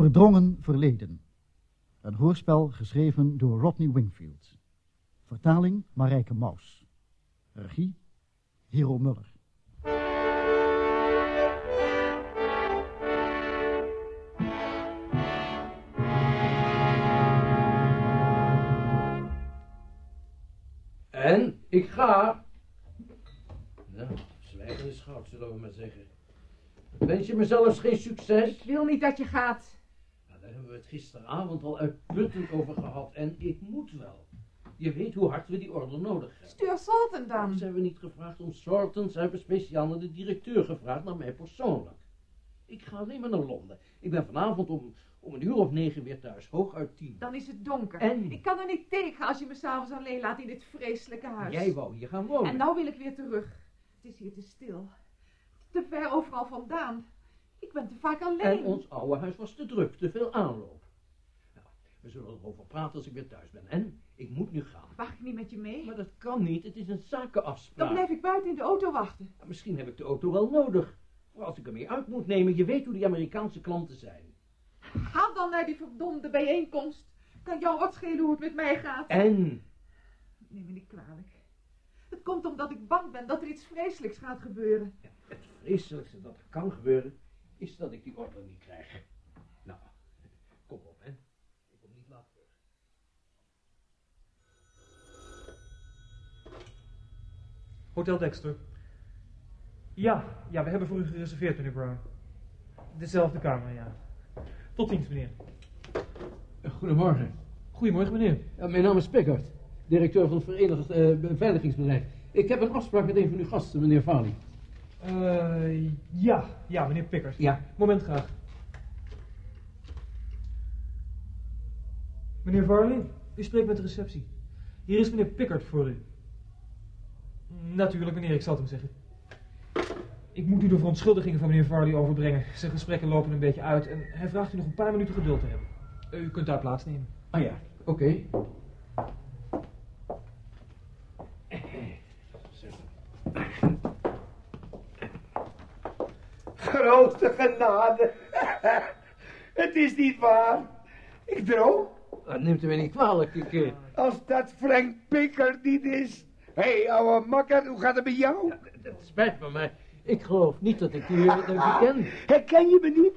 Verdrongen Verleden. Een hoorspel geschreven door Rodney Wingfield. Vertaling Marijke Maus. Regie Hero Muller. En ik ga. Nou, zwijgen is goud, zullen we maar zeggen. Wens je mezelf geen succes? Ik wil niet dat je gaat. Daar hebben we het gisteravond al uitputtend over gehad. En ik moet wel. Je weet hoe hard we die order nodig hebben. Stuur Salten dan. Ze hebben niet gevraagd om Sorten, ze hebben speciaal naar de directeur gevraagd, naar mij persoonlijk. Ik ga alleen maar naar Londen. Ik ben vanavond om, om een uur of negen weer thuis, hooguit tien. Dan is het donker. En? Ik kan er niet tegen als je me s'avonds alleen laat in dit vreselijke huis. Jij wou hier gaan wonen. En nou wil ik weer terug. Het is hier te stil. Te ver overal vandaan. Ik ben te vaak alleen. En ons oude huis was te druk, te veel aanloop. Nou, we zullen erover praten als ik weer thuis ben. En ik moet nu gaan. Mag ik niet met je mee? Maar dat kan niet, het is een zakenafspraak. Dan blijf ik buiten in de auto wachten. Nou, misschien heb ik de auto wel nodig. Voor als ik ermee uit moet nemen, je weet hoe die Amerikaanse klanten zijn. Ga dan naar die verdomde bijeenkomst. Kan jou wat schelen hoe het met mij gaat. En? Neem me niet kwalijk. Het komt omdat ik bang ben dat er iets vreselijks gaat gebeuren. Ja, het vreselijkste dat er kan gebeuren, is dat ik die order niet krijg. Nou, kom op, hè. Ik kom niet laat terug. Hotel Dexter. Ja, ja, we hebben voor u gereserveerd, meneer Brown. Dezelfde kamer, ja. Tot ziens, meneer. Goedemorgen. Goedemorgen, meneer. Ja, mijn naam is Pickard, directeur van het Verenigd eh, Beveiligingsbedrijf. Ik heb een afspraak met een van uw gasten, meneer Farley. Eh, ja, ja, meneer Pickard. Ja. Moment graag. Meneer Varley, u spreekt met de receptie. Hier is meneer Pickard voor u. Natuurlijk, meneer, ik zal het hem zeggen. Ik moet u de verontschuldigingen van meneer Varley overbrengen. Zijn gesprekken lopen een beetje uit en hij vraagt u nog een paar minuten geduld te hebben. U kunt daar plaatsnemen. Ah ja, oké. Grote genade. Het is niet waar. Ik droom. Dat neemt u mij niet kwalijk, ik... eh, Als dat Frank Picker niet is. Hé, hey, ouwe makker, hoe gaat het met jou? ja, dat- dat spijt me, maar ik geloof niet dat ik u, dat ik u ken. Herken je me niet?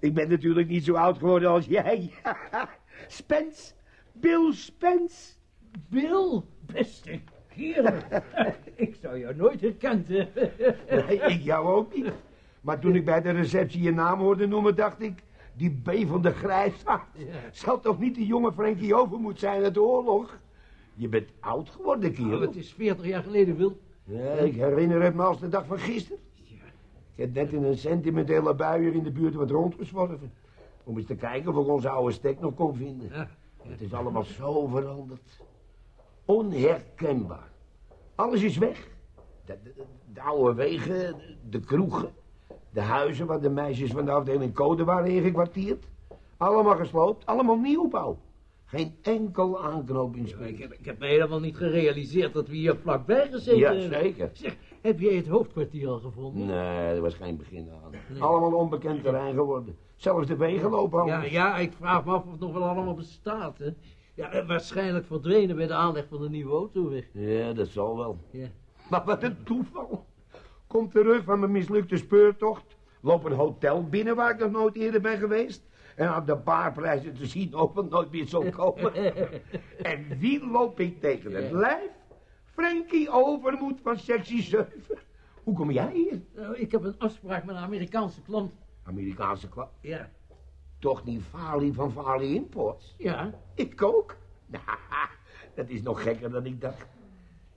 Ik ben natuurlijk niet zo oud geworden als jij. Spence. Bill Spence. Bill, beste kerel. ik zou jou nooit herkend hebben. Nee, ik jou ook niet. Maar toen ik bij de receptie je naam hoorde noemen, dacht ik... Die bevende grijsaard. Ja. Zal toch niet de jonge Frankie Overmoed zijn uit de oorlog? Je bent oud geworden, kerel. Oh, het is 40 jaar geleden, Wil. Ja, ik herinner het me als de dag van gisteren. Ik heb net in een sentimentele bui hier in de buurt wat rondgezworven. Om eens te kijken of ik onze oude stek nog kon vinden. Ja. Het is allemaal zo veranderd. Onherkenbaar. Alles is weg. De, de- de oude wegen, de kroegen, de huizen waar de meisjes van de afdeling code waren ingekwartierd. Allemaal gesloopt, allemaal nieuwbouw. Geen enkel aanknopingspunt. Ik heb, ik heb me helemaal niet gerealiseerd dat we hier vlakbij gezeten Ja, hebben. zeker. Zeg, heb jij het hoofdkwartier al gevonden? Nee, er was geen begin aan. Allemaal onbekend terrein geworden. Zelfs de wegen lopen Ja, anders. ja, ik vraag me af of het nog wel allemaal bestaat, hè. Ja, eh, waarschijnlijk verdwenen bij de aanleg van de nieuwe autoweg. Ja, dat zal wel. Ja. Maar wat een toeval. Kom terug van mijn mislukte speurtocht. Loop een hotel binnen waar ik nog nooit eerder ben geweest. En aan de baarprijzen te zien of het nooit meer zal komen. en wie loop ik tegen het Ja. lijf? Frankie Overmoed van sectie 7. Hoe kom jij hier? Nou, ik heb een afspraak met een Amerikaanse klant. Amerikaanse klap. Ja. Toch niet Farley van Farley Imports? Ja. Ik ook. Nou, dat is nog gekker dan ik dacht.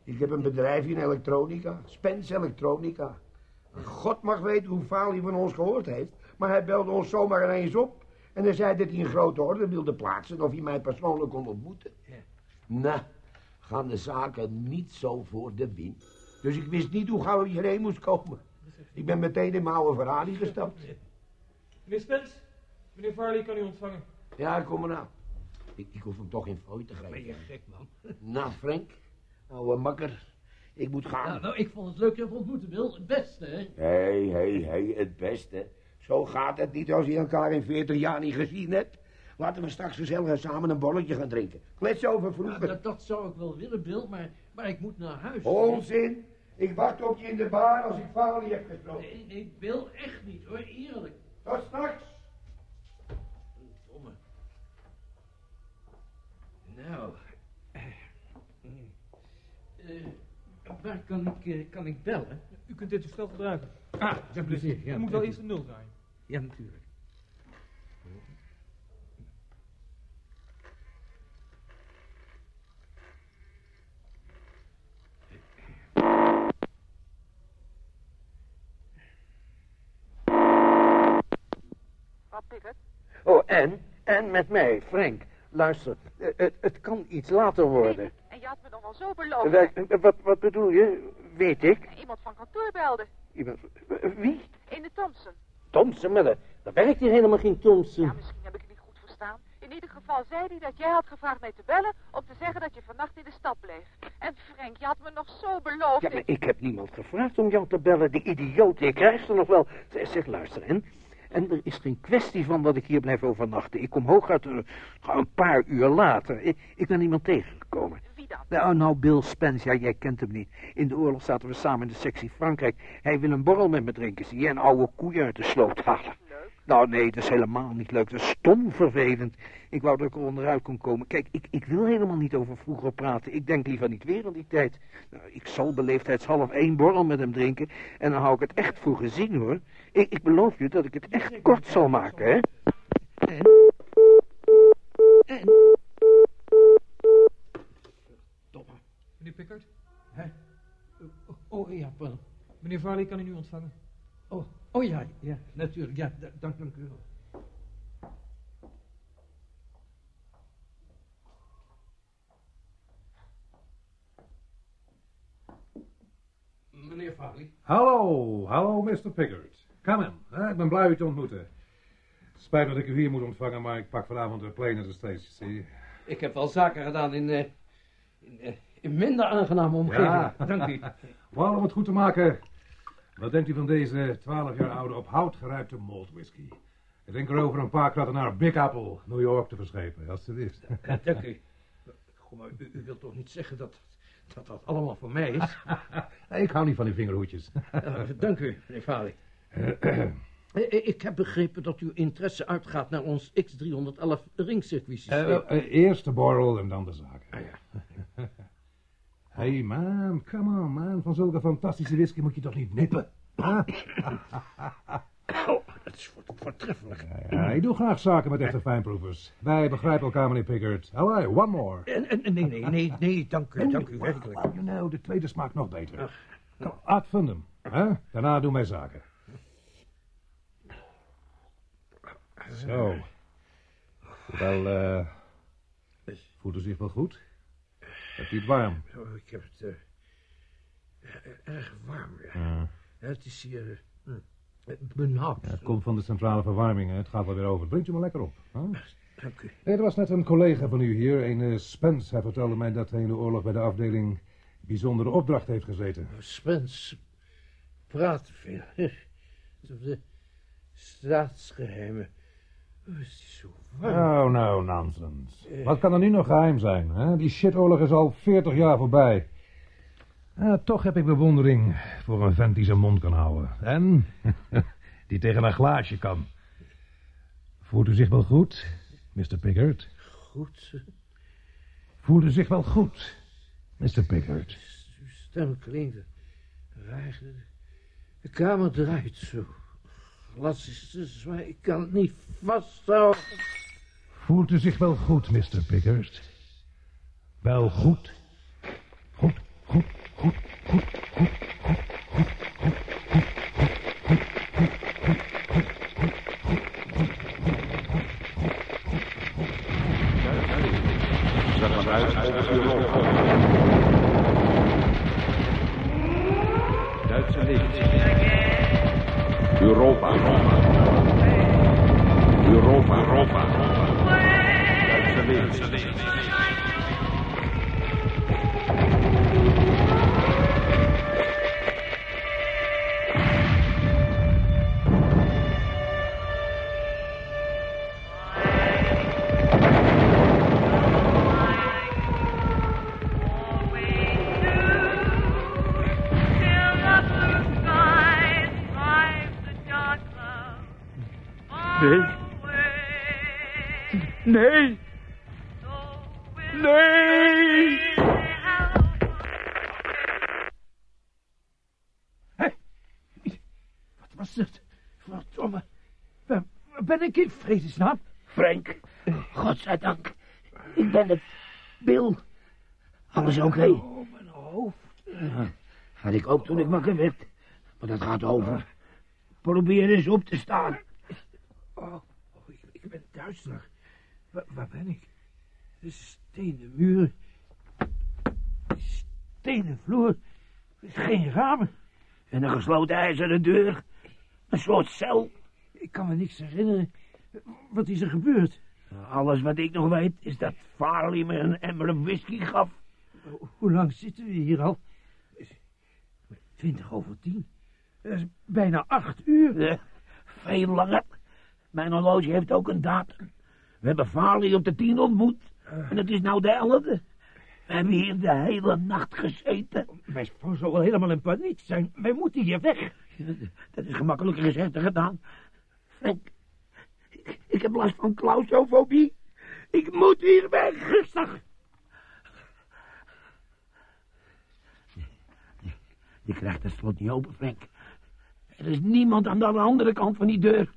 Ik heb een bedrijf in elektronica, Spence Elektronica. God mag weten hoe vaal hij van ons gehoord heeft, maar hij belde ons zomaar ineens op en hij zei dat hij een grote orde wilde plaatsen of hij mij persoonlijk kon ontmoeten. Ja. Nou, gaan de zaken niet zo voor de wind. Dus ik wist niet hoe gauw ik hierheen moest komen. Ik ben meteen in mijn oude Ferrari gestapt. Meneer Spence, meneer Varley kan u ontvangen. Ja, kom maar nou. Ik, ik hoef hem toch geen fooi te Ben je geven. gek, man? Nou, Frank, ouwe makker, ik moet gaan. Ja, nou, ik vond het leuk je te ontmoeten, Wil. Het beste, hè? Hé, hé, hé, het beste. Zo gaat het niet als je elkaar in 40 jaar niet gezien hebt. Laten we straks gezellig samen een bolletje gaan drinken. Klets over Ja, vroeger. dat, dat zou ik wel willen, Bill, maar, maar ik moet naar huis. Onzin. Ik wacht op je in de bar als ik Fali heb gesproken. Nee, ik wil echt niet, hoor, eerlijk. Tot straks. Domme. Nou. Eh, eh, waar kan ik, eh, kan ik bellen? U kunt dit toestel gebruiken. Ah, met plezier. U moet wel eerst een nul draaien. Ja, natuurlijk. Oh, en? En met mij, Frank. Luister, eh, het, het kan iets later worden. Je had me nog wel zo beloofd. Wij- wat, wat bedoel je? Weet ik. Iemand van kantoor belde. Iemand- Wie? Ene Thompson. Thompson, maar daar daar werkt hier helemaal geen Thompson. Ja, misschien heb ik het niet goed verstaan. In ieder geval zei hij dat jij had gevraagd mij te bellen... om te zeggen dat je vannacht in de stad bleef. En Frank, je had me nog zo beloofd. Ja, maar ik heb niemand gevraagd om jou te bellen. Die idioot, ik krijg ze nog wel. Zeg, zeg, luister, en? En er is geen kwestie van dat ik hier blijf overnachten. Ik kom hooguit eh, een paar uur later. Ik, ik ben iemand tegengekomen. Wie? Nou, nou, Bill Spence, ja, jij kent hem niet. In de oorlog zaten we samen in de sectie Frankrijk. Hij wil een borrel met me drinken, zie je, en oude koeien uit de sloot halen. Leuk. Nou, nee, dat is helemaal niet leuk. Dat is stom vervelend. Ik wou dat ik er onderuit kon komen. Kijk, ik, ik wil helemaal niet over vroeger praten. Ik denk liever niet weer aan die tijd. Nou, ik zal beleefdheidshalf één borrel met hem drinken. En dan hou ik het echt voor gezien, hoor. Ik, ik beloof je dat ik het echt kort zal maken, hè. En? En? Domme. Meneer Pickard, Hè? Oh, ja, pardon. meneer Varley kan u nu ontvangen. Oh, oh ja, ja, natuurlijk. Ja, da- dank, dank u wel. Meneer Farley. Hallo, hallo Mr. Pickard. Come in, ik ben blij u te ontmoeten. Spijt dat ik u hier moet ontvangen, maar ik pak vanavond de plane naar de States, zie Ik heb wel zaken gedaan in, eh, in, eh, in minder aangename omgeving. Ja. Dank u. Wel, om het goed te maken, wat denkt u van deze 12 jaar oude op hout gerijpte malt whisky? Ik denk erover een paar kratten naar Big Apple, New York te verschepen, alstublieft. Ja, dank u. Goh, maar u, u wilt toch niet zeggen dat, dat dat allemaal voor mij is? ik hou niet van die vingerhoedjes. Dank u, meneer Farley. Eh, eh, Ik heb begrepen dat uw interesse uitgaat naar ons X311 ringcircuitsysteem. Eh, eh, eerst de borrel en dan de zaken. Ah, ja. Hey man, come on man, van zulke fantastische whisky moet je toch niet nippen? Huh? Oh, dat is voor- voortreffelijk. Ja, ik doe graag zaken met echte fijnproevers. Wij begrijpen elkaar, meneer Pickard. Alright, one more. Nee, nee, nee, nee, dank u, dank u, werkelijk. Well, you know, de tweede smaakt nog beter. Kom, ad fundum. Hè? Daarna doen wij zaken. Zo. Wel, eh... voelt u zich wel goed? Hebt u het warm? Oh, ik heb het eh, erg warm. Ja. Ja. Het is hier eh, hm, benauwd. Ja, het komt van de centrale verwarming, hè. het gaat wel weer over. Brengt u maar lekker op. Hè? Dank u. Nee, er was net een collega van u hier, een eh, Spence. Hij vertelde mij dat hij in de oorlog bij de afdeling bijzondere opdracht heeft gezeten. Spence praat veel. De staatsgeheimen. Nou, nou, nonsens. Wat kan er nu nog geheim zijn? Hè? Die shitoorlog is al 40 jaar voorbij. Ja, toch heb ik bewondering voor een vent die zijn mond kan houden. En die tegen een glaasje kan. Voelt u zich wel goed, Mr. Pickard? Goed, eh, Voelt u zich wel goed, Mr. Pickard? uw stem klinkt raar. De kamer draait zo. Glas is te ik kan het niet vasthouden. Voelt u zich wel goed, Mr. Pickard? Wel goed, goed, goed, ben ik in vredesnaam? Frank, godzijdank. Ik ben het. Bill. Alles oké? Oh, mijn hoofd. Had ik ook toen ik wakker werd. Maar dat gaat over. Probeer eens op te staan. Oh, oh, ik, ik ben duizelig. Waar, waar ben ik? De stenen muren. Stenen vloer. Geen ramen. En een gesloten ijzeren deur. Een soort cel. Ik kan me niks herinneren. Wat is er gebeurd? Alles wat ik nog weet is dat Farley me een emmer whisky gaf. Ho- Hoe lang zitten we hier al? Twintig over tien. Dat is bijna acht uur. Eh, veel langer. Mijn horloge heeft ook een datum. We hebben Farley op de tien ontmoet. En het is nou de elfde. We hebben hier de hele nacht gezeten. Mijn vrouw zal wel helemaal in paniek zijn. Wij moeten hier weg. Dat is gemakkelijker gezegd dan gedaan. Frank, ik, ik heb last van claustrofobie. Ik moet hier weg. Rustig. Je krijgt het slot niet open, Frank. Er is niemand aan de andere kant van die deur.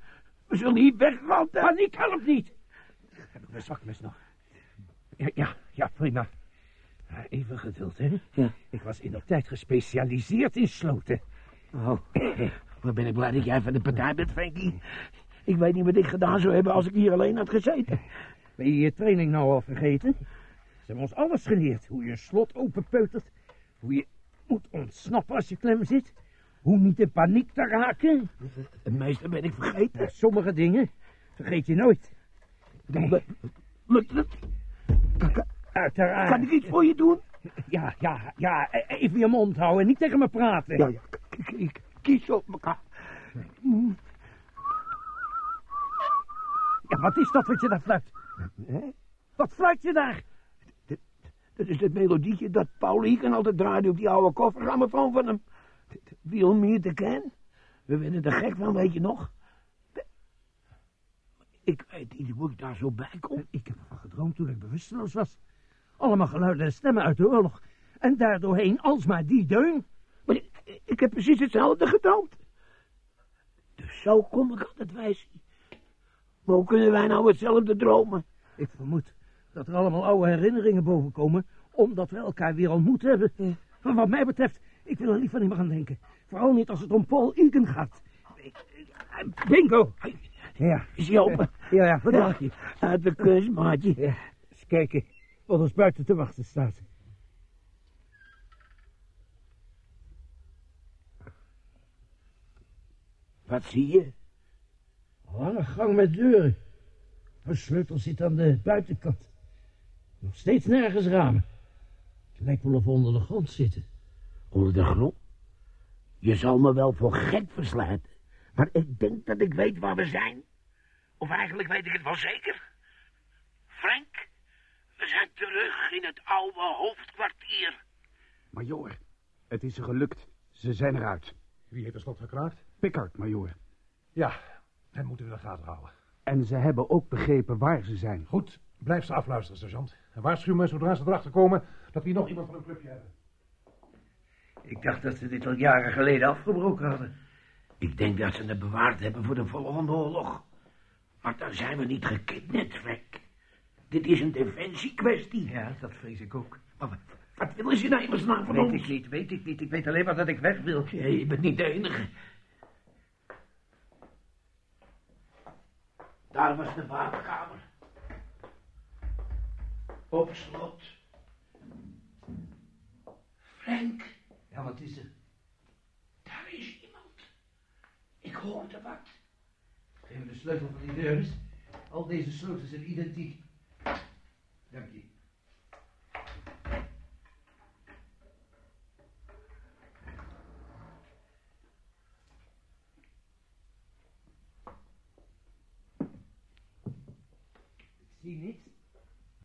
We zullen hier wegratten. Paniek helpt niet. Heb ik mijn zakmes nog? Ja, ja, ja prima. Even geduld, hè? Ja. Ik was in de tijd gespecialiseerd in sloten. Oh, wat ben ik blij dat jij van de partij bent, Frankie. Ik weet niet wat ik gedaan zou hebben als ik hier alleen had gezeten. Ben je je training nou al vergeten? Ze hebben ons alles geleerd. Hoe je een slot openpeutert. Hoe je moet ontsnappen als je klem zit. Hoe niet in paniek te raken. Het meeste ben ik vergeten. Ja, sommige dingen vergeet je nooit. Lukt het? Uiteraard. Kan ik iets voor je doen? Ja, ja, ja. e- Even je mond houden en niet tegen me praten. Ja, ja. Ik, ik kies op elkaar. Ja, wat is dat wat je daar fluit? Hè? Wat fluit je daar? Dat is het melodietje dat Paul Hieken altijd draaide op die oude koffergrammofoon van hem. Wil meer te ken? We werden er gek van, weet je nog? Ik weet niet hoe ik daar zo bij kom. Ik heb ervan gedroomd toen ik bewusteloos was. Allemaal geluiden en stemmen uit de oorlog. En daardoorheen alsmaar die deun. Ik, heb precies hetzelfde gedroomd. Dus zo kom ik altijd wijs. Maar hoe kunnen wij nou hetzelfde dromen? Ik vermoed dat er allemaal oude herinneringen bovenkomen, omdat we elkaar weer ontmoet hebben. Maar wat mij betreft, ik wil er liever niet meer aan denken. Vooral niet als het om Paul Egan gaat. Bingo! Ja, Is hij open? ja, ja, je? Uit de kust, maatje. Ja, eens kijken wat ons buiten te wachten staat. Wat zie je? Lange gang met deuren. Een sleutel zit aan de buitenkant. Nog steeds nergens ramen. Het lijkt wel of we onder de grond zitten. Onder de grond? Je zal me wel voor gek verslijten. Maar ik denk dat ik weet waar we zijn. Of eigenlijk weet ik het wel zeker. Frank, we zijn terug in het oude hoofdkwartier. Majoor, het is ze gelukt. Ze zijn eruit. Wie heeft het slot gekraakt? Pickard, majoor. Ja, hem moeten we in de gaten houden. En ze hebben ook begrepen waar ze zijn. Goed, blijf ze afluisteren, sergeant. En waarschuw me zodra ze erachter komen dat we hier nog iemand van een clubje hebben. Ik dacht dat ze dit al jaren geleden afgebroken hadden. Ik denk dat ze het bewaard hebben voor de volgende oorlog. Maar dan zijn we niet gekidnapt, Frank. Dit is een defensiekwestie. Ja, dat vrees ik ook. Maar wat, wat willen ze nou immers nou van Weet ons? ik niet, weet ik niet. Ik weet alleen maar dat ik weg wil. Ja, je bent niet de enige. Daar was de waterkamer. Op slot. Frank, Ja, wat is er? daar is iemand. Ik hoorde wat. Geef me de sleutel van die deur eens. Al deze sleutels zijn identiek.